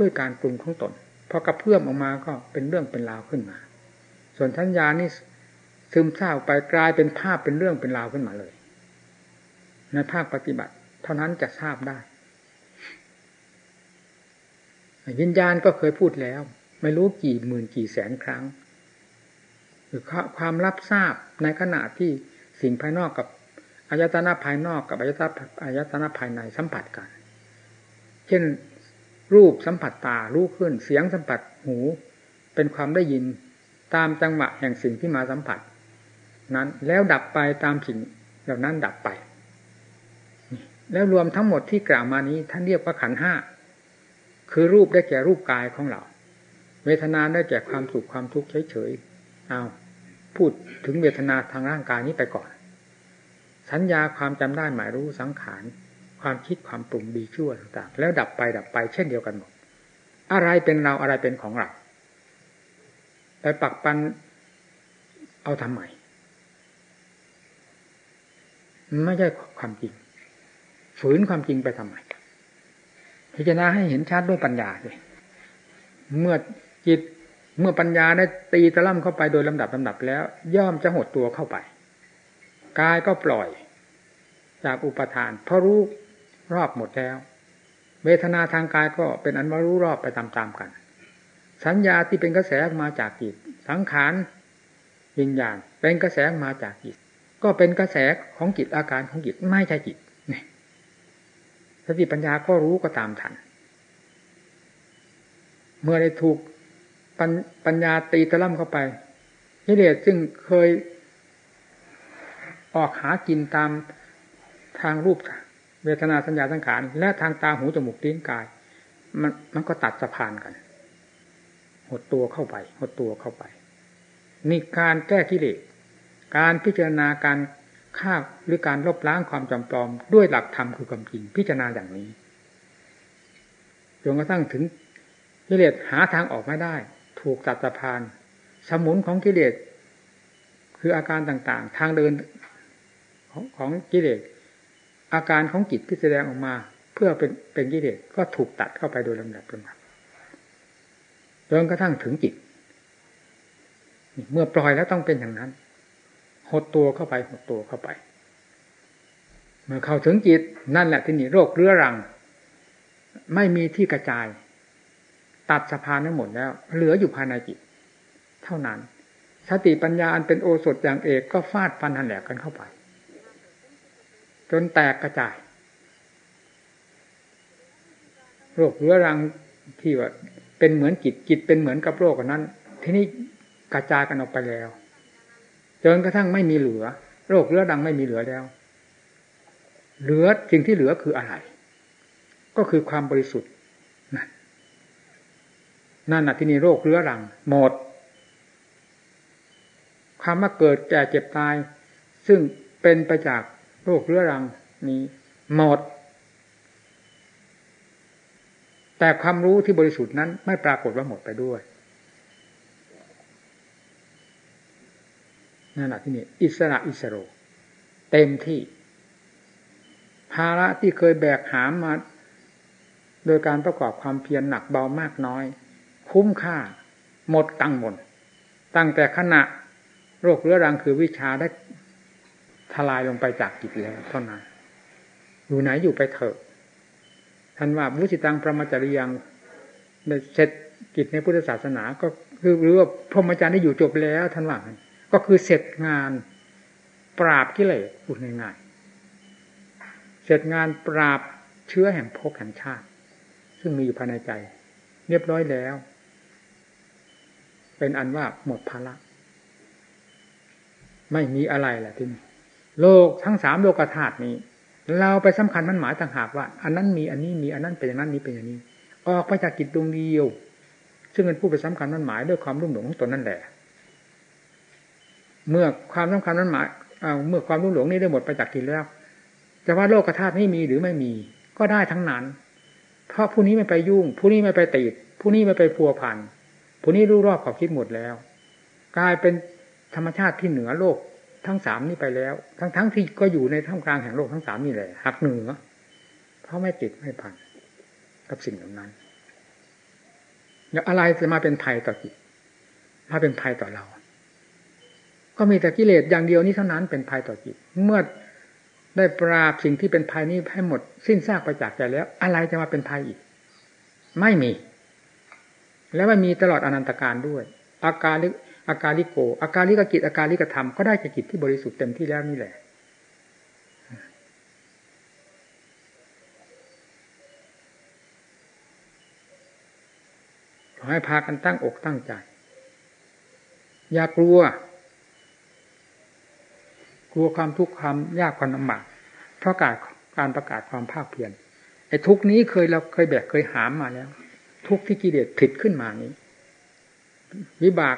ด้วยการปรุงของตนพอกระเพื่อมออกมาก็เป็นเรื่องเป็นราวขึ้นมา ส่วนทัญญานี่ซึมซาบไปกลายเป็นภาพเป็นเรื่องเป็นราวขึ้นมาเลย ในภาคปฏิบัติ เท่านั้นจะทราบได้วิญญาณก็เคยพูดแล้ว ไม่รู้กี่หมื่นกี่แสนครั้ง หรือความรับทราบในขณะที่สิ่งภายนอกกับอายตนะภายนอกกับอายตนะอายตนะภายในสัมผัสกัน เช่นรูปสัมผัสตารู้ขึ้นเสียงสัมผัสหู เป็นความได้ยิน ตามจังหวะแห่งสิ่งที่มาสัมผัส นั้นแล้วดับไปตามสิ่งเหล่านั้นดับไป แล้วรวมทั้งหมดที่กล่าวมานี้ท่านเรียกว่าขันห้าคือรูปได้แก่รูปกายของเรา เวทนาได้แก่ความสุขความทุกข์เฉยๆเอาพูดถึงเวทนาทางร่างกายนี้ไปก่อน สัญญาความจำได้หมายรู้สังขารความคิดความปรุงดีชั่วต่างๆ แล้วดับไปดับไปเช่นเดียวกันหมด อะไรเป็นเราอะไรเป็นของเรา ไปปักปันเอาทำไมไม่ใช่ความจริง ฝืนความจริงไปทำไมพิจารณาให้เห็นชัดด้วยปัญญาเลยเมื่อจิตเมื่อปัญญาได้ตีตะล่ำเข้าไปโดยลำดับลำดับแล้ว ย่อมจะหดตัวเข้าไปกายก็ปล่อย จากอุปทาน เพราะรู้รอบหมดแล้ว เวทนาทางกายก็เป็นอันว่ารู้รอบไปตามๆกัน สัญญาที่เป็นกระแสมาจากจิต สังขารวิญญาณเป็นกระแสมาจากจิต ก็เป็นกระแสของจิตอาการของจิตไม่ใช่จิตนี่สติปัญญาก็รู้ก็ตามทัน เมื่อได้ถูกปปัญญาตีตะล่ำเข้าไปกิเลสซึ่งเคยออกหากินตามทางรูปเวทนาสัญญาสังขาร และทางตาหูจมูกลิ้นกาย มันมันก็ตัดสะพานกัน หดตัวเข้าไป หดตัวเข้าไป นี่การแก้กิเลสการพิจารณาการฆ่าหรือการลบล้างความจำปลอม ด้วยหลักธรรมคือความจริง พิจารณาอย่างนี้จนกระทั่งถึงกิเลสหาทางออกไม่ได้ ถูกตัดสะพาน สมุนของกิเลสคืออาการต่างๆ ทางเดินของของกิเลสอาการของจิตที่แสดงออกมา เพื่อเป็นเป็นกิเลสก็ถูกตัดเข้าไปโดยลำดับลำดับ จนกระทั่งถึงจิต เมื่อปล่อยแล้วต้องเป็นอย่างนั้น หดตัวเข้าไปหดตัวเข้าไป เมื่อเข้าถึงจิตนั่นแหละที่นี่โรคเรื้อรัง ไม่มีที่กระจาย ตัดสะพานทั้งหมดแล้ว เหลืออยู่ภายในจิต เท่านั้น สติปัญญาอันเป็นโอสถอย่างเอกก็ฟาดฟันหันแหลกกันเข้าไป จนแตกกระจาย โรคเรื้อรังที่ว่า เป็นเหมือนจิตจิตเป็นเหมือนกับโรคนั้น ทีนี้กระจายกันออกไปแล้วจนกระทั่งไม่มีเหลือ โรคเรื้อรังไม่มีเหลือแล้ว เหลือสิ่งที่เหลือคืออะไร ก็คือความบริสุทธิ์นั่นนั่นนะที่นี่โรคเรื้อรังหมดความมาเกิดแก่เจ็บตาย ซึ่งเป็นไปจากโรคเรื้อรังนี้หมด แต่ความรู้ที่บริสุทธิ์นั้นไม่ปรากฏว่าหมดไปด้วยนั่นแหละที่นี่อิสระอิสโร เต็มที่ ภาระที่เคยแบกหามมา โดยการประกอบความเพียรหนักเบามากน้อย คุ้มค่า หมดตังหมดตั้งแต่ขณะโรคเรื้อรังคือวิชาได้ทลายลงไปจากจิตแล้วเท่านั้น อยู่ไหนอยู่ไปเถอะ ท่านว่าวุชิตังประมาจริยังเสร็จกิจในพุทธศาสนา ก็คือหรือว่าพรหมจรรย์ได้อยู่จบแล้วท่านว่าก็คือเสร็จงานปราบกิเลสพูดง่ายๆเสร็จงานปราบเชื้อแห่งภพแห่งชาติ ซึ่งมีอยู่ภายในใจ เรียบร้อยแล้ว เป็นอันว่าหมดภาระไม่มีอะไรแหละที่นี่โลกทั้งสามโลกธาตุนี้ เราไปสำคัญมันหมายต่างหากว่า อันนั้นมีอันนี้มีอันนั้นเป็นอย่างนั้นนี้เป็นอย่างนี้ ออกไปจากกิจดวงเดียว ซึ่งเป็นผู้ไปสำคัญมันหมายด้วยความรุ่มหลงของตนนั่นแหละ เมื่อความสำคัญนั้นหมายเมื่อความรุ่งหลงนี้ได้หมดไปจากกินแล้วจะว่าโลกธาตุนี้มีหรือไม่มี ก็ได้ทั้งนั้น เพราะผู้นี้ไม่ไปยุ่ง ผู้นี้ไม่ไปติด ผู้นี้ไม่ไปพัวพันผู้นี้รู้รอบขอบคิดหมดแล้ว กลายเป็นธรรมชาติที่เหนือโลก ทั้งสามนี้ไปแล้ว ทั้งทั้งที่ก็อยู่ในท่ามกลางแห่งโลกทั้งสามนี่แหละหักเหนือเพราะไม่ติดไม่พันกับสิ่งเหล่านั้นแล้วอะไรจะมาเป็นภัยต่อจิตมาเป็นภัยต่อเรา ก็มีแต่กิเลสอย่างเดียวนี้เท่านั้นเป็นภัยต่อจิต เมื่อได้ปราบสิ่งที่เป็นภัยนี้ให้หมด สิ้นซากไปจากใจแล้ว อะไรจะมาเป็นภัยอีก ไม่มี แล้วไม่มีตลอดอนันตการด้วย อาการลิอ อาการลิโก อาการลิกกิจอาการลิกธรรมก็ได้จากกิจที่บริสุทธิ์เต็มที่แล้วนี่แหละ ขอให้พากันตั้งอกตั้งใจ อย่ากลัว กลัวความทุกข์ความยากความลำบากเพราะการการประกาศความภาคเพียรไอ้ทุกนี้เคยเราเคยแบกเคยหามมาแล้ว ทุกที่กิเลสผิดขึ้นมานี้ วิบาก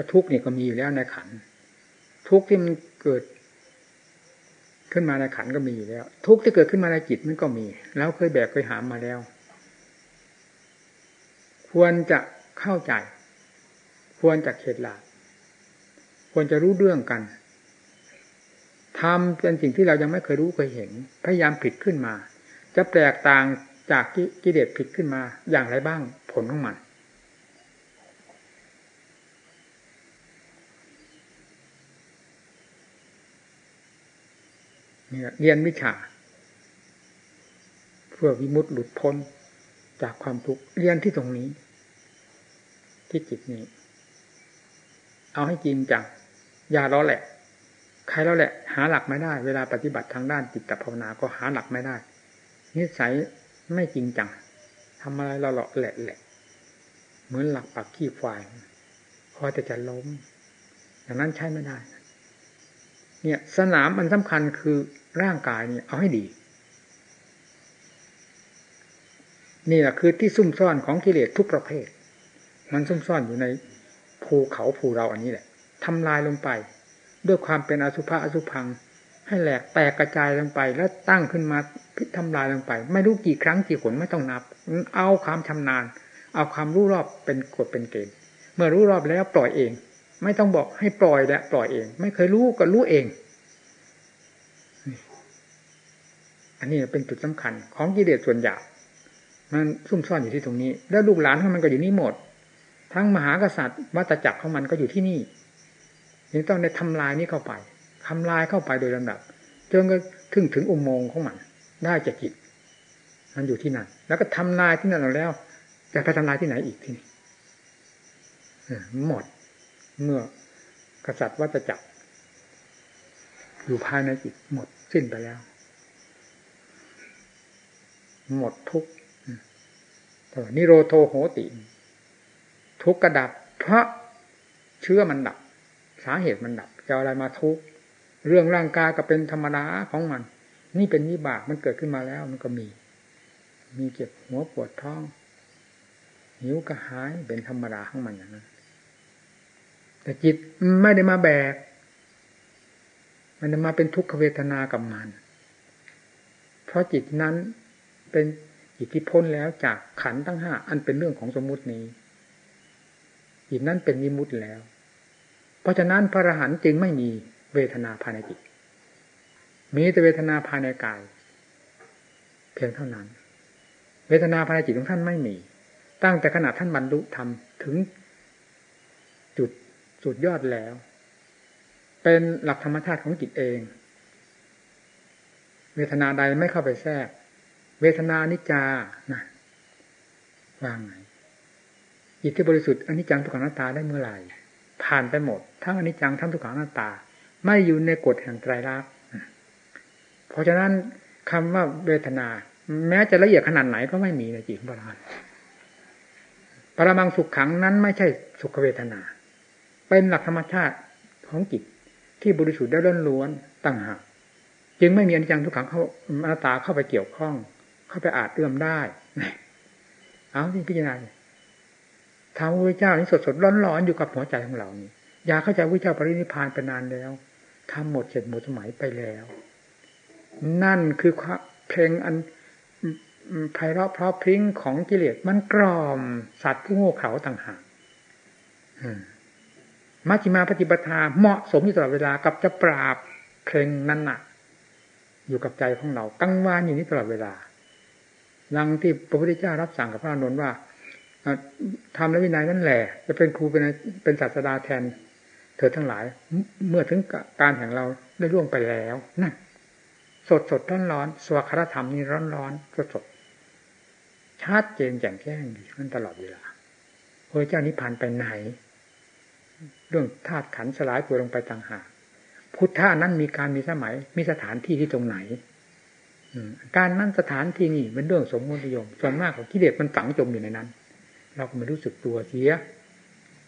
ก็ทุกนี่ก็มีอยู่แล้วในขัน ทุกที่มันเกิด ขึ้นมาในขันก็มีอยู่แล้ว ทุกที่เกิดขึ้นมาในจิตมันก็มี แล้วเคยแบกเคยหามมาแล้ว ควรจะเข้าใจ ควรจะเข็ดหลาบควรจะรู้เรื่องกันทำเป็นสิ่งที่เรายังไม่เคยรู้เคยเห็น พยายามผิดขึ้นมา จะแตกต่างจากกิเลสผิดขึ้นมา อย่างไรบ้างผลของมัน เนี่ยเรียนวิชา เพื่อวิมุตติหลุดพ้นจากความทุกข์เรียนที่ตรงนี้ ที่จิตนี้ เอาให้จริงจังอย่าล้อแหละ ใครล้อแหละ หาหลักไม่ได้ เวลาปฏิบัติทางด้านจิตภาวนาก็หาหลักไม่ได้ นิสัยไม่จริงจังทำอะไรเราหลอกแหละแหละ เหมือนหลักปักขี้ควายพอแต่จะล้มอย่างนั้นใช้ไม่ได้ เนี่ย สนามมันสำคัญคือ ร่างกายเนี่ยเอาให้ดี นี่แหละคือที่ซุ่มซ่อนของกิเลสทุกประเภท มันซุ่มซ่อนอยู่ในภูเขาภูเราอันนี้แหละทำลายลงไป ด้วยความเป็นอสุภะอสุพัง ให้แหลกแตกกระจายลงไปแล้วตั้งขึ้นมาพิทำลายลงไป ไม่รู้กี่ครั้งกี่ขนไม่ต้องนับ เอาความชำนาญ เอาความรู้รอบเป็นกฎเป็นเกณฑ์เมื่อรู้รอบแล้วปล่อยเอง ไม่ต้องบอกให้ปล่อยและปล่อยเอง ไม่เคยรู้ก็รู้เอง อันนี้เป็นจุดสำคัญ ของกิเลสส่วนใหญ่มันซุ่มซ่อนอยู่ที่ตรงนี้ แล้วลูกหลานของมันก็อยู่นี่หมด ทั้งมหากษัตริย์วัตจักรของมันก็อยู่ที่นี่ยังต้องได้ทำลายนี้เข้าไปทำลายเข้าไปโดยลำดับจนก็ถึงถึงอุโมงค์ของมัน ได้จากจิต มันอยู่ที่นั่น แล้วก็ทำลายที่นั่นแล้วจะไปทำลายที่ไหนอีกทีนี่หมดเมื่อกษัตริย์วัตจักรอยู่ภายในจิตหมดสิ้นไปแล้ว หมดทุกนิโรโทโหติ ทุกกระดับ เพราะเชื้อมันดับ สาเหตุมันดับจะอะไรมาทุกเรื่องร่างกายก็เป็นธรรมดาของมัน นี่เป็นวิบากมันเกิดขึ้นมาแล้ว มันก็มี มีเจ็บหัวปวดท้อง หิวกระหายเป็นธรรมดาของมันอย่างนั้นแต่จิตไม่ได้มาแบก มันมาเป็นทุกขเวทนากับมัน เพราะจิตนั้น เป็นอิทธิพลแล้วจากขันตั้งห้าอันเป็นเรื่องของสมมุตินี้จิตนั้นเป็นวิมุตติแล้ว เพราะฉะนั้นพระอรหันต์จึงไม่มีเวทนาภายในจิต มีแต่เวทนาภายในกาย เพียงเท่านั้น เวทนาภายในจิตของท่านไม่มี ตั้งแต่ขณะท่านบรรลุธรรมถึงจุดสุดยอดแล้ว เป็นหลักธรรมชาติของจิตเอง เวทนาใดไม่เข้าไปแทรก เวทนานิจานะว่างไงจิตที่บริสุทธิ์อนิจจังทุกขังนัตตาได้เมื่อไหร่ ผ่านไปหมด ทั้งอนิจจังทั้งทุกขังนัตตา ไม่อยู่ในกฎแห่งไตรลักษณ์เพราะฉะนั้นคำว่าเวทนา แม้จะละเอียดขนาดไหนก็ไม่มีในจิตของพระอรหันต์ปรมังสุขขังนั้นไม่ใช่สุขเวทนา เป็นหลักธรรมชาติของจิตที่บริสุทธิ์ได้ล้นล้วนตั้งหากจึงไม่มีอนิจจังทุกขังเข้าอนัตตาเข้าไปเกี่ยวข้อง เข้าไปอาจเอื้อมได้ เอาที่พิจารณาทางพระเจ้านี่สดสดร้อนร้อนอยู่กับหัวใจของเรานี่อยากเข้าใจพระเจ้าปรินิพานไปนานแล้วทำหมดเสร็จหมดสมัยไปแล้ว นั่นคือเพลงอันไพเราะเพราะพริ้งของกิเลสมันกรอม สัตว์ผู้โง่เขลาต่างหากมัชฌิมาปฏิปทาเหมาะสมอยู่ตลอดเวลากับจะปราบเพลงนั้นน่ะ อยู่กับใจของเรากังวานอยู่นี้ตลอดเวลา ดังที่พระพุทธเจ้ารับสั่งกับพระอนุนว่าทำและวินัยนั่นแหละ จะเป็นครูเป็นเป็นศาสดาแทน เธอทั้งหลาย เมื่อถึงการแห่งเราได้ล่วงไปแล้วนั่นสดสดร้อนร้อนสวครธรรมนี่ร้อนร้อนสดสดชัดเจนแจ่มแจ้งดีขึ้นตลอดเวลาพระเจ้านิพพานไปไหน เรื่องธาตุขันสลายตัวลงไปต่างหากพุทธะนั้นมีการมีสมัยมีสถานที่ที่ตรงไหน การนั่นสถานที่นี่เป็นเรื่องสมมตินิยมส่วนมากของกิเลสมันฝังจมอยู่ในนั้น เราก็ไม่รู้สึกตัวเสีย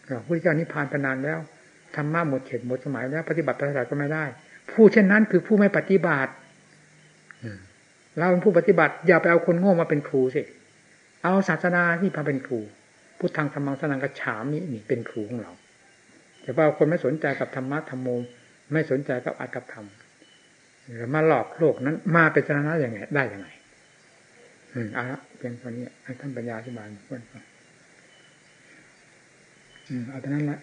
พระพุทธเจ้านิพพานไปนานแล้วธรรมะหมดเขตหมดสมัยแล้วปฏิบัติปฏิบัติก็ไม่ได้ ผู้เช่นนั้นคือผู้ไม่ปฏิบัติเราเป็นผู้ปฏิบัติอย่าไปเอาคนโง่มาเป็นครูสิเอาศาสนาที่พาเป็นครูพุทธังธรรมังสนังกระฉามนี่นี่เป็นครูของเราแต่ว่าคนไม่สนใจกับธรรมะธรรมโมไม่สนใจกับอัตกับธรรม มาหลอกโลกนั้น มาเป็นชนะอย่างไง ได้ยังไงอืมเอาละเพียงตอนนี้ให้ท่านปัญญาอธิบายเพื่อนฟังอืมเอาเท่านั้นละ